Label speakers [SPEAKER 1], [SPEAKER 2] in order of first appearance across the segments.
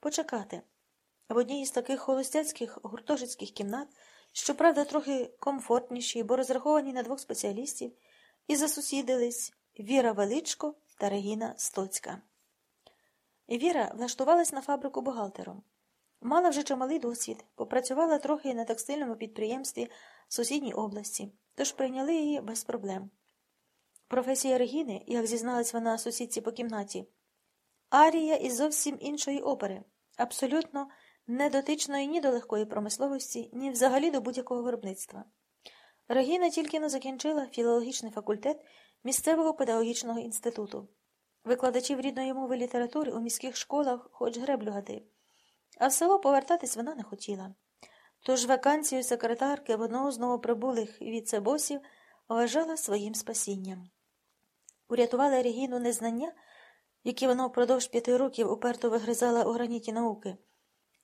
[SPEAKER 1] почекати. В одній із таких холостяцьких гуртожитських кімнат, щоправда, трохи комфортніші, бо розраховані на двох спеціалістів, і засусідились Віра Величко та Регіна Стоцька. Віра влаштувалась на фабрику бухгалтером. Мала вже чималий досвід, попрацювала трохи на текстильному підприємстві в сусідній області, тож прийняли її без проблем. Професія Регіни, як зізналась вона сусідці по кімнаті, арія із зовсім іншої опери, абсолютно не дотичної ні до легкої промисловості, ні взагалі до будь-якого виробництва. Регіна тільки не закінчила філологічний факультет місцевого педагогічного інституту. Викладачів рідної мови літератури у міських школах хоч греблю гади. А в село повертатись вона не хотіла. Тож вакансію секретарки в одного з новоприбулих віцебосів вважала своїм спасінням. Урятували Регіну незнання, які вона впродовж п'яти років уперто вигризала у граніті науки,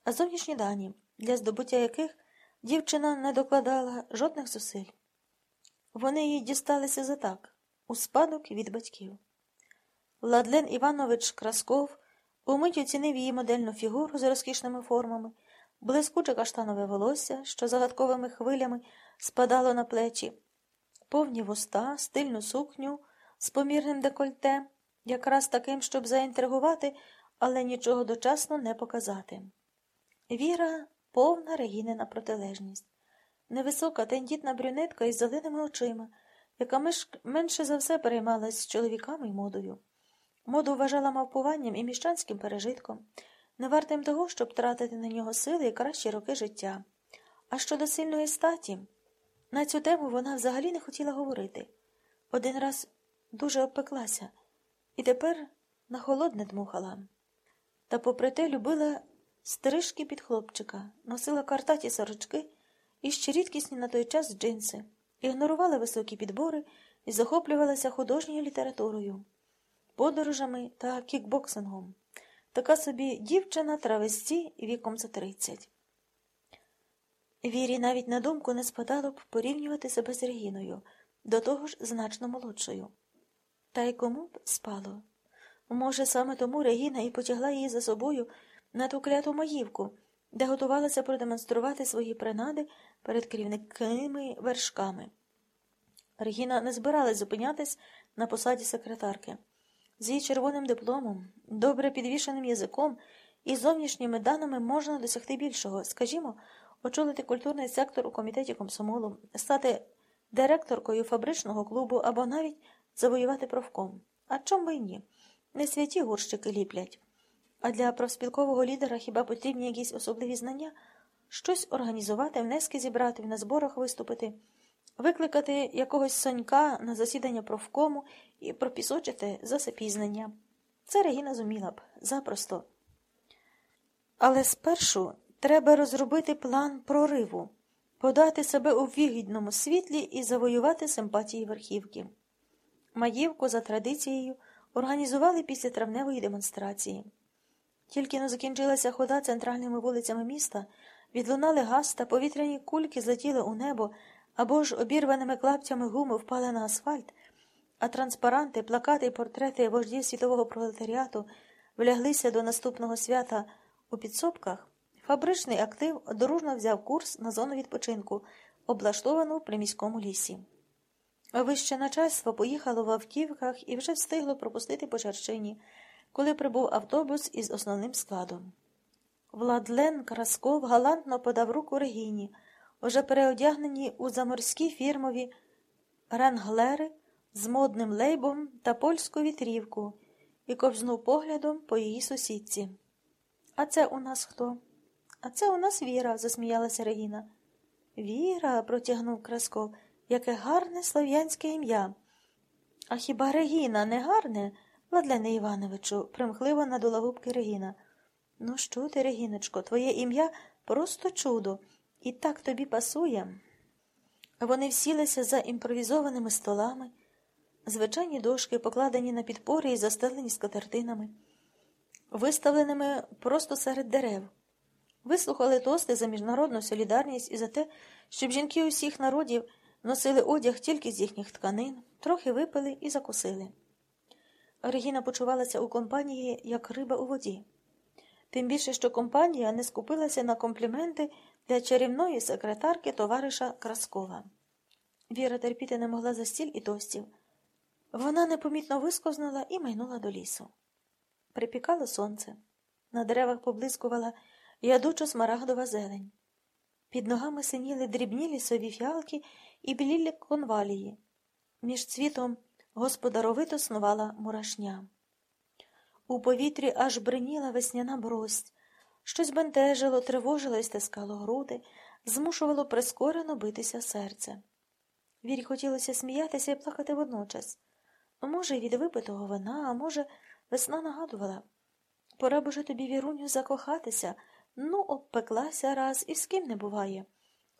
[SPEAKER 1] а зовнішні дані, для здобуття яких дівчина не докладала жодних зусиль. Вони їй дісталися за так, у спадок від батьків. Владлен Іванович Красков умить оцінив її модельну фігуру з розкішними формами, блискуче каштанове волосся, що загадковими хвилями спадало на плечі, повні вуста, стильну сукню з помірним декольте, якраз таким, щоб заінтригувати, але нічого дочасно не показати. Віра повна регінина протилежність, невисока, тендітна брюнетка із зеленими очима, яка менше за все переймалась з чоловіками й модою. Моду вважала мавпуванням і міщанським пережитком, не вартим того, щоб тратити на нього сили і кращі роки життя. А щодо сильної статі, на цю тему вона взагалі не хотіла говорити. Один раз дуже обпеклася і тепер на холодне дмухала. Та, попри те, любила стрижки під хлопчика, носила картаті сорочки і ще рідкісні на той час джинси, ігнорувала високі підбори і захоплювалася художньою літературою, подорожами та кікбоксингом. Така собі дівчина травесті віком за тридцять. Вірі навіть на думку не спадало б порівнювати себе з Регіною, до того ж значно молодшою. Та й кому б спало? Може, саме тому Регіна і потягла її за собою на ту кляту маївку, де готувалася продемонструвати свої принади перед керівниками вершками. Регіна не збиралась зупинятись на посаді секретарки. З її червоним дипломом, добре підвішеним язиком і зовнішніми даними можна досягти більшого, скажімо, очолити культурний сектор у комітеті комсомолу, стати директоркою фабричного клубу або навіть завоювати профком. А чом би й ні? Не святі горщики ліплять. А для профспілкового лідера хіба потрібні якісь особливі знання? Щось організувати, внески зібрати, на зборах виступити, викликати якогось сонька на засідання профкому і пропісочити за запізнення. Це Регіна зуміла б запросто. Але спершу треба розробити план прориву, подати себе у вигідному світлі і завоювати симпатії верхівки. Маївку за традицією організували після травневої демонстрації. Тільки но закінчилася хода центральними вулицями міста, відлунали газ та повітряні кульки злетіли у небо або ж обірваними клаптями гуми впали на асфальт, а транспаранти, плакати і портрети вождів світового пролетаріату вляглися до наступного свята у підсобках, фабричний актив дорожно взяв курс на зону відпочинку, облаштовану при міському лісі. Вище начальство поїхало в автівках і вже встигло пропустити по Черчині, коли прибув автобус із основним складом. Владлен Красков галантно подав руку Регіні, уже переодягнені у заморські фірмові ранглери з модним лейбом та польську вітрівку і ковзнув поглядом по її сусідці. А це у нас хто? А це у нас Віра, засміялася Регіна. Віра, протягнув Красков. Яке гарне слов'янське ім'я. А хіба Регіна не гарне, Владлене Івановичу, примхливо надула губки Регіна. Ну, що ти, Регіночко, твоє ім'я просто чудо, і так тобі пасує. Вони всілися за імпровізованими столами, звичайні дошки, покладені на підпори і застелені скатертинами, виставленими просто серед дерев. Вислухали тости за міжнародну солідарність і за те, щоб жінки усіх народів носили одяг тільки з їхніх тканин, трохи випили і закусили. Регіна почувалася у компанії, як риба у воді. Тим більше, що компанія не скупилася на компліменти для чарівної секретарки товариша Краскова. Віра терпіти не могла за стіль і тостів. Вона непомітно висковзнула і майнула до лісу. Припікало сонце. На деревах поблискувала ядучо смарагдова зелень. Під ногами синіли дрібні лісові фіалки і білілі конвалії. Між цвітом господаровито снувала мурашня. У повітрі аж бриніла весняна брость, щось бентежило, тривожило і стискало груди, змушувало прискорено битися серце. Вірі хотілося сміятися і плакати водночас. Може, й від випитого вина, а може, весна нагадувала. Пора б уже тобі, Віруню, закохатися. Ну, обпеклася раз і з ким не буває.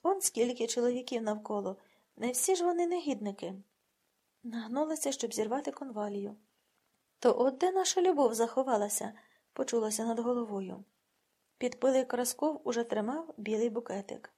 [SPEAKER 1] Он скільки чоловіків навколо. Не всі ж вони негідники. Нагнулася, щоб зірвати конвалію. То от де наша любов заховалася, почулася над головою. Підпилий Красков уже тримав білий букетик.